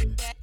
I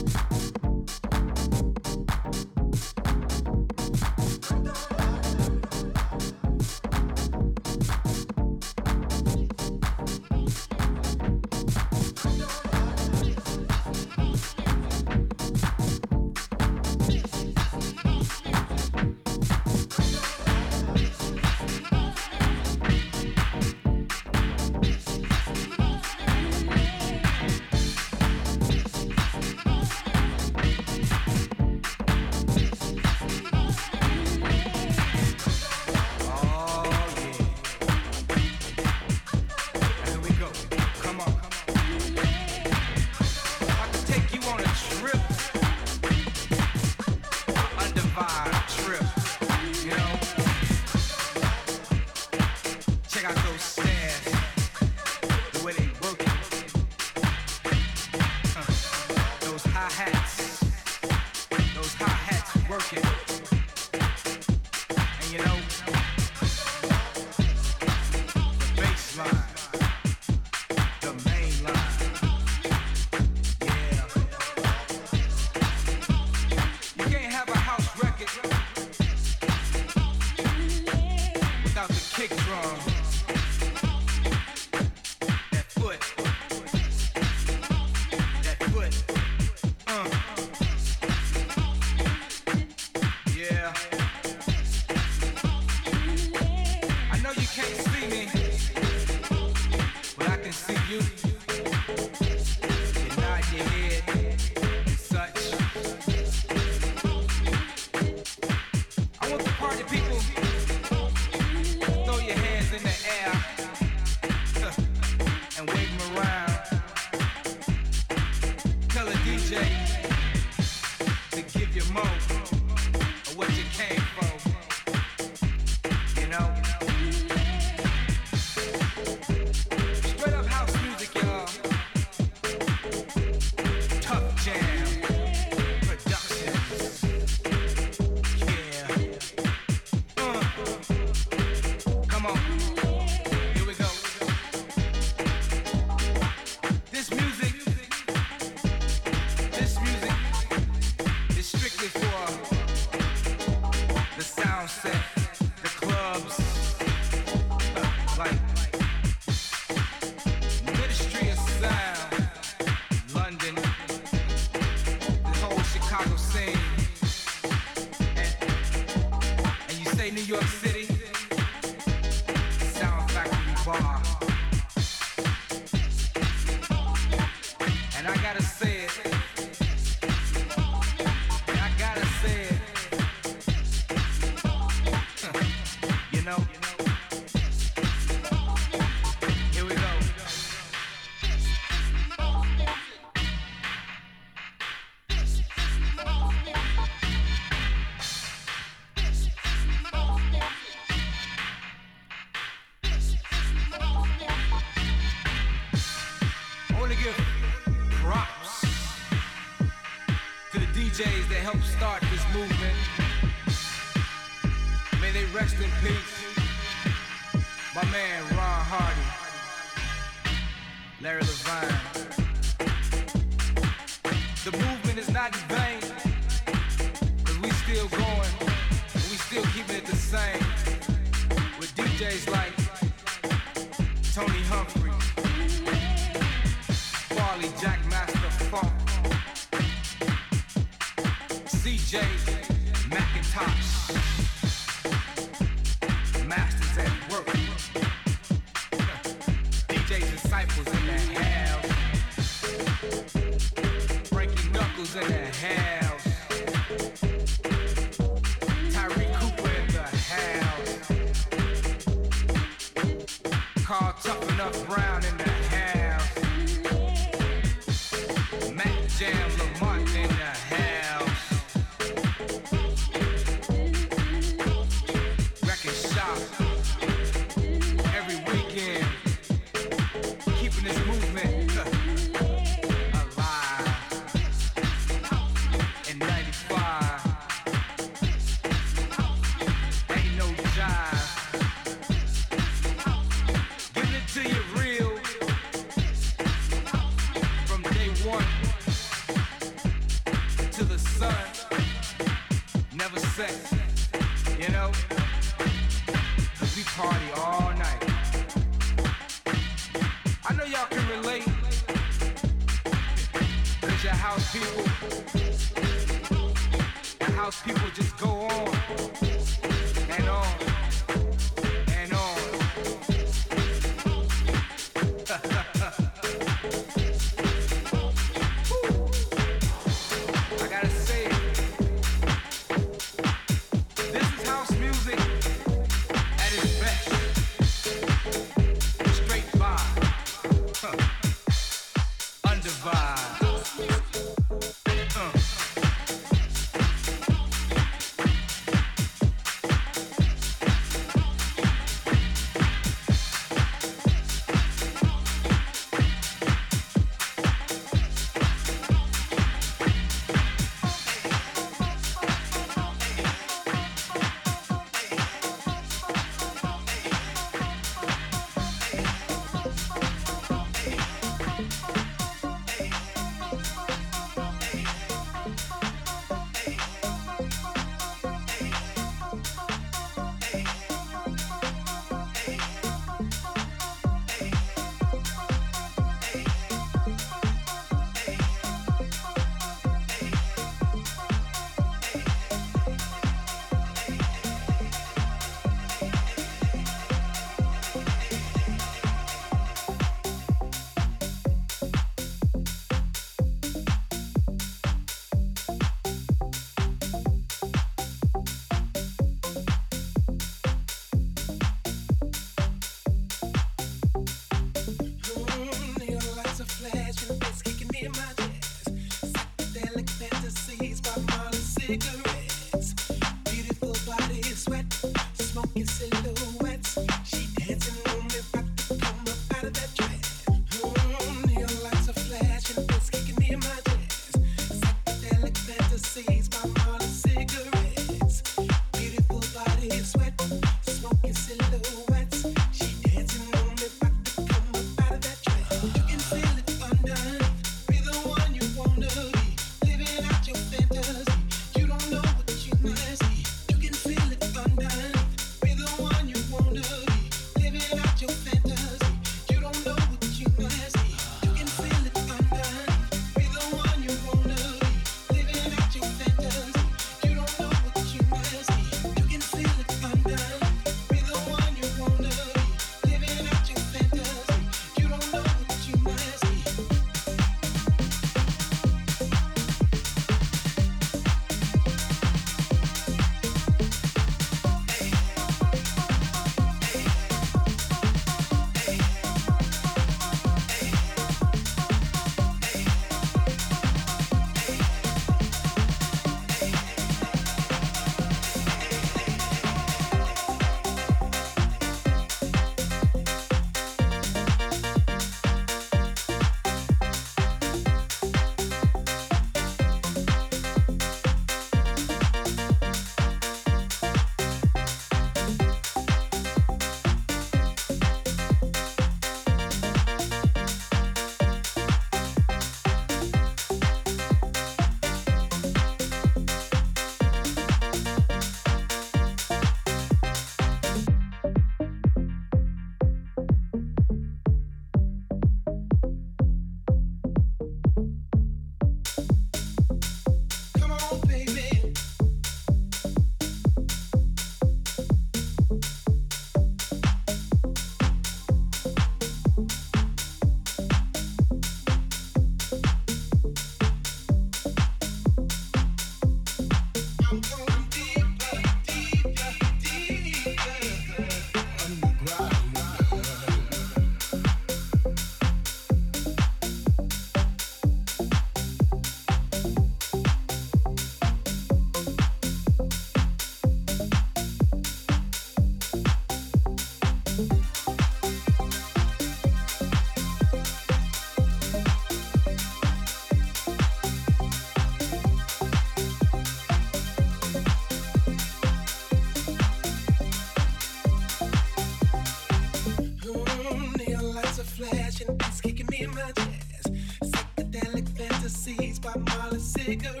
You don't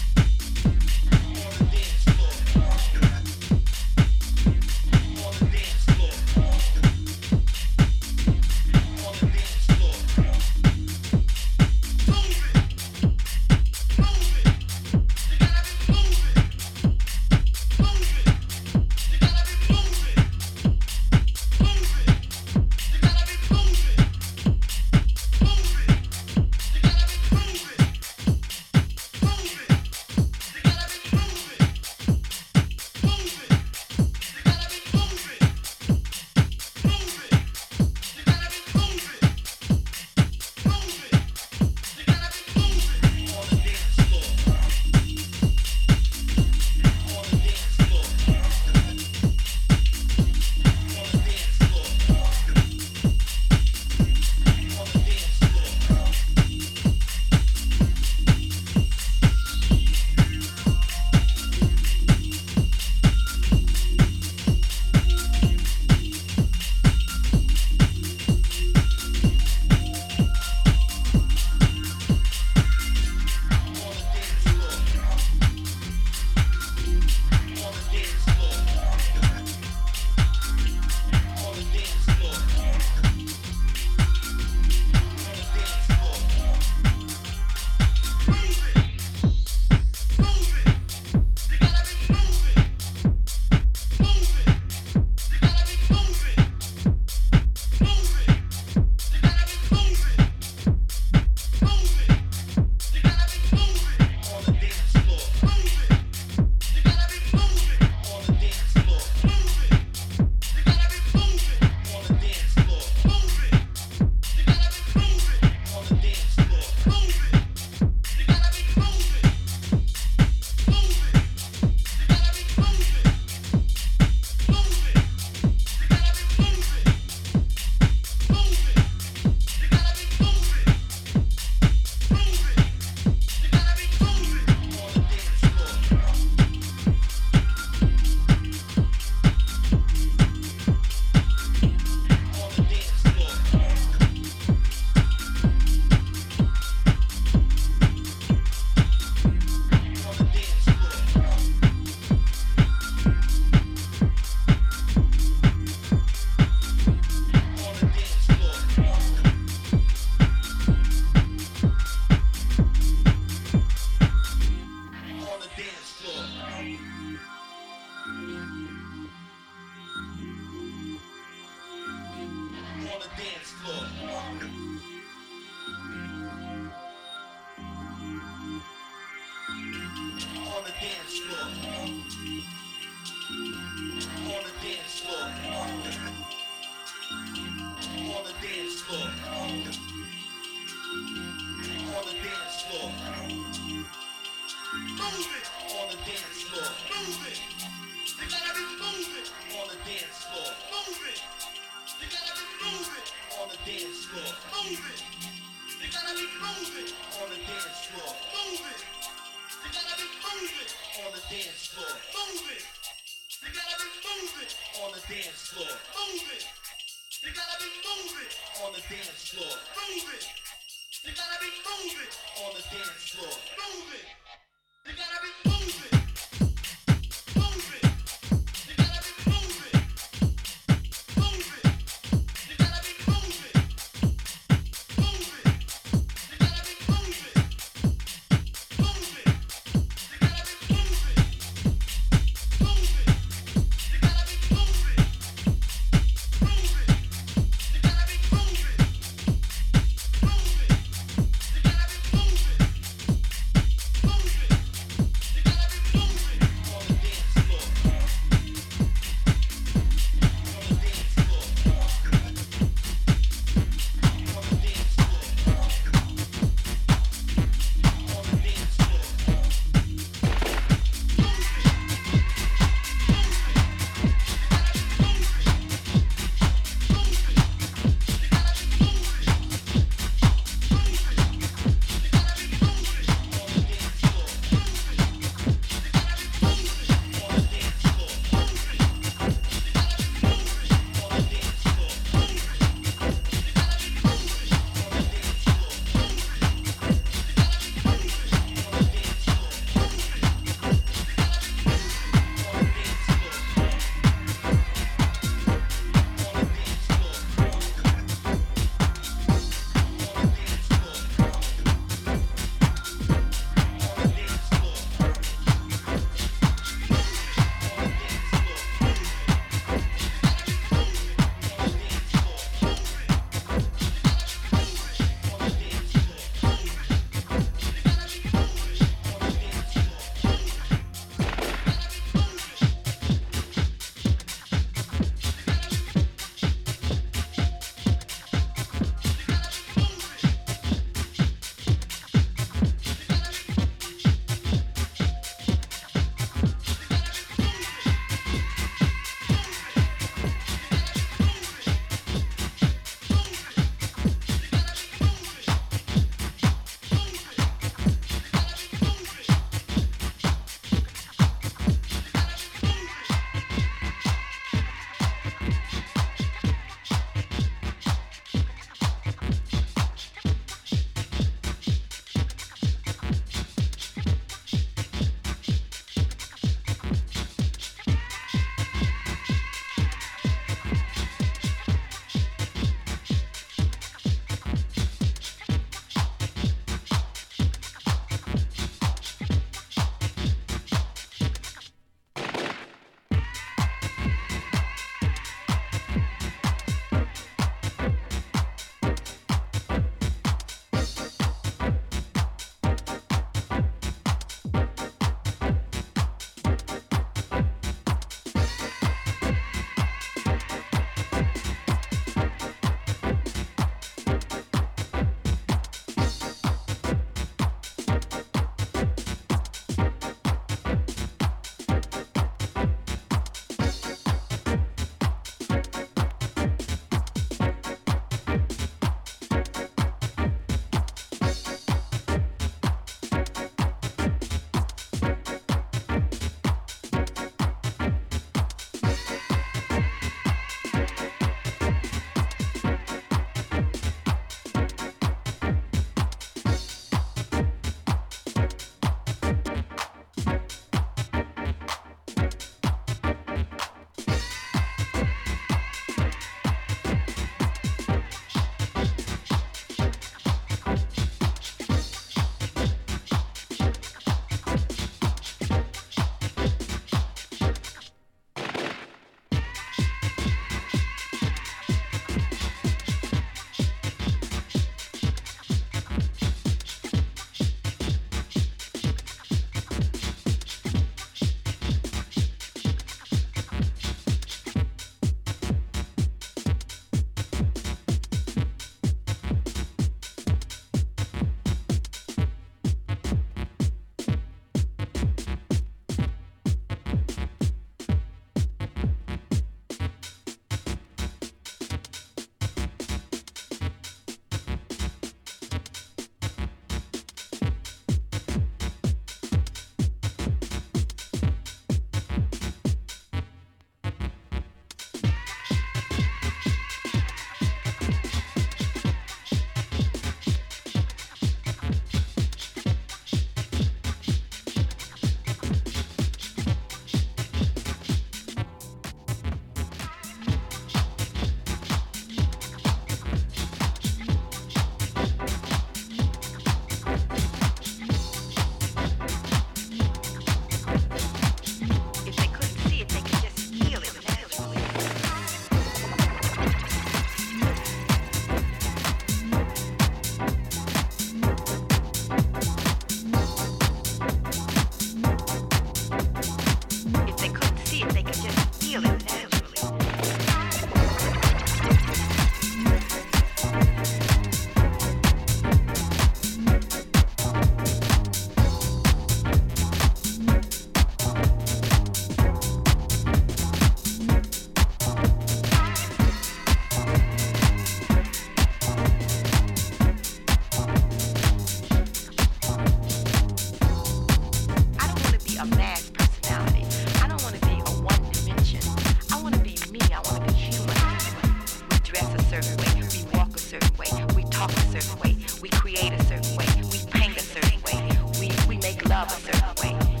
certain way. We paint a certain way. We, we make love a certain way.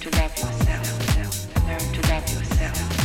to love yourself. Learn to love yourself.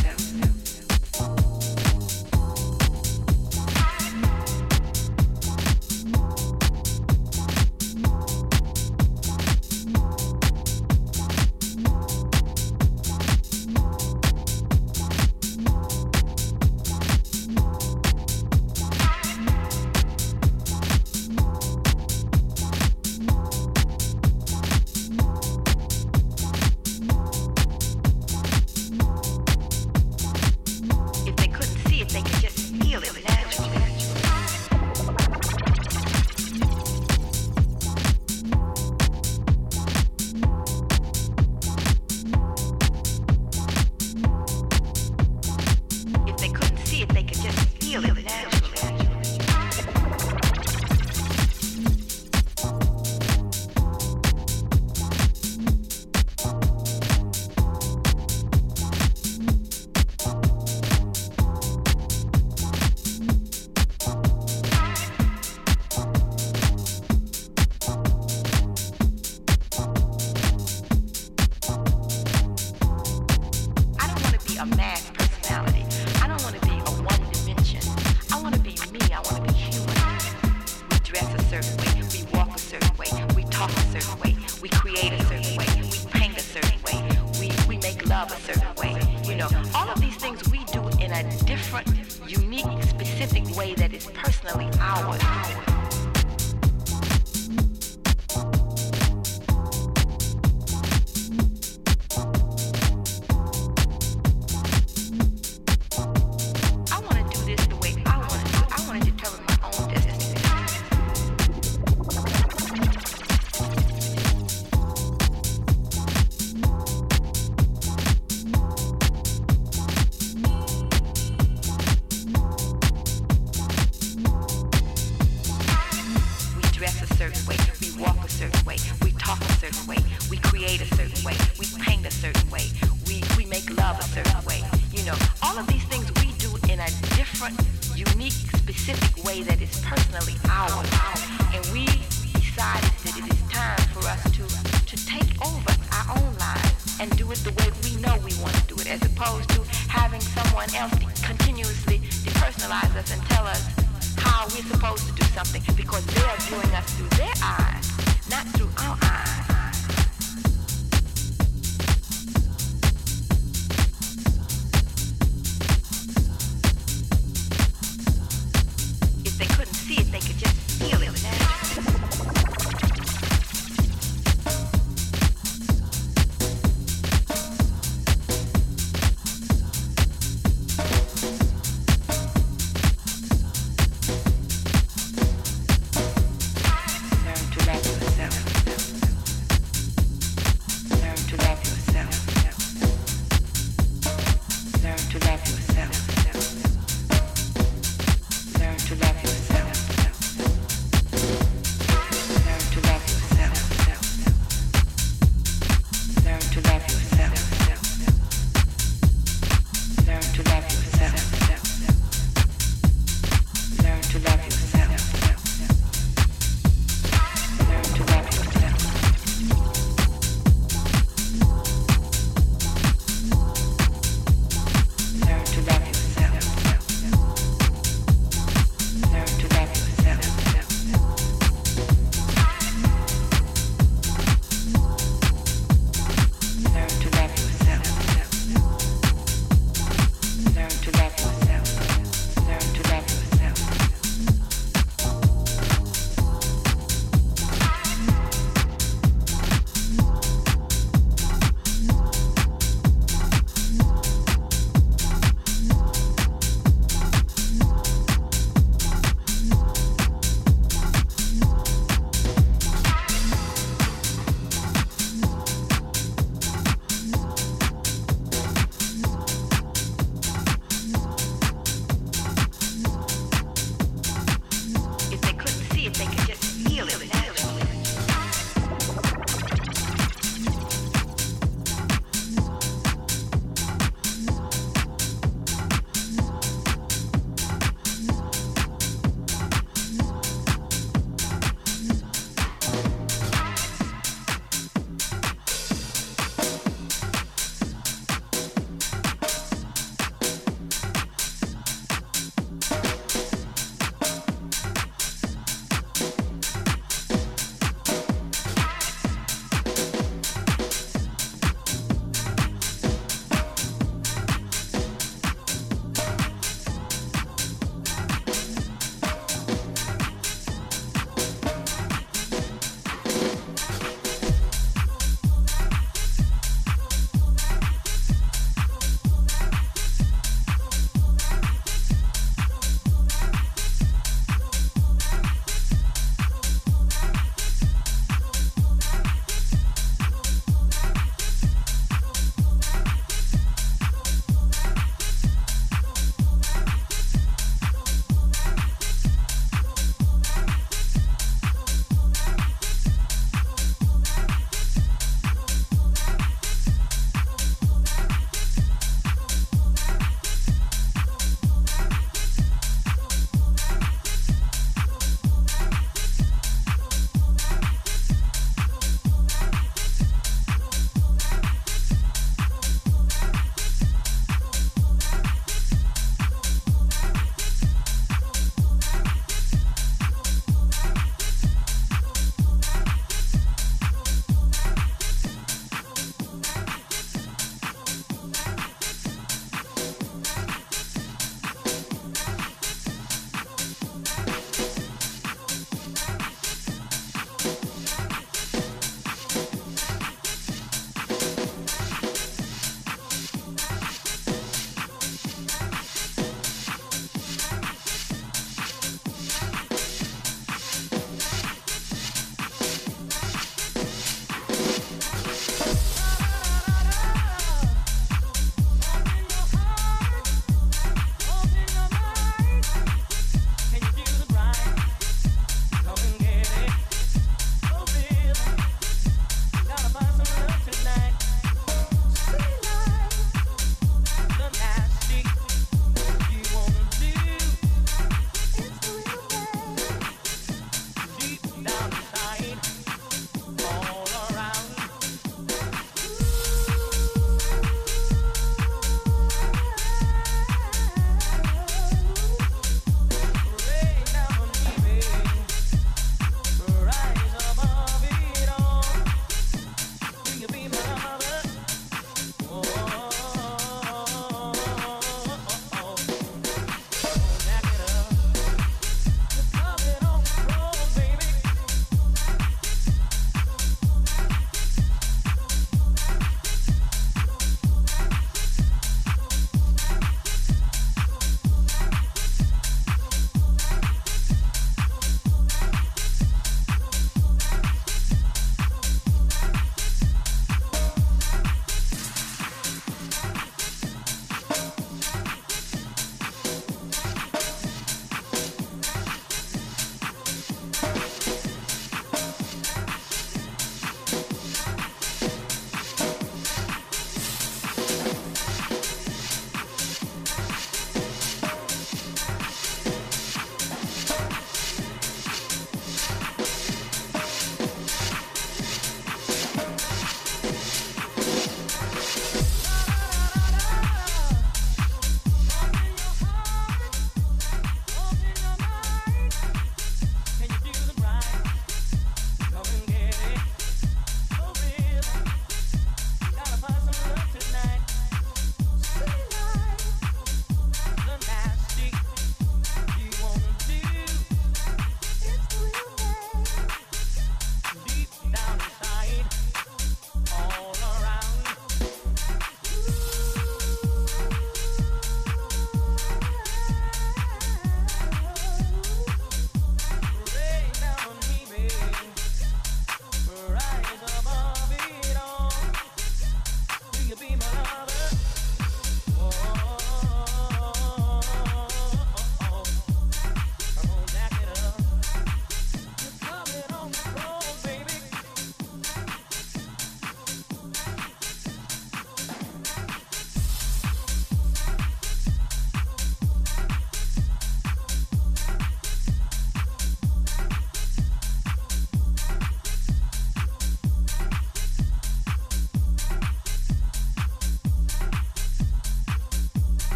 analyze us and tell us how we're supposed to do something because they are viewing us through their eyes, not through our eyes.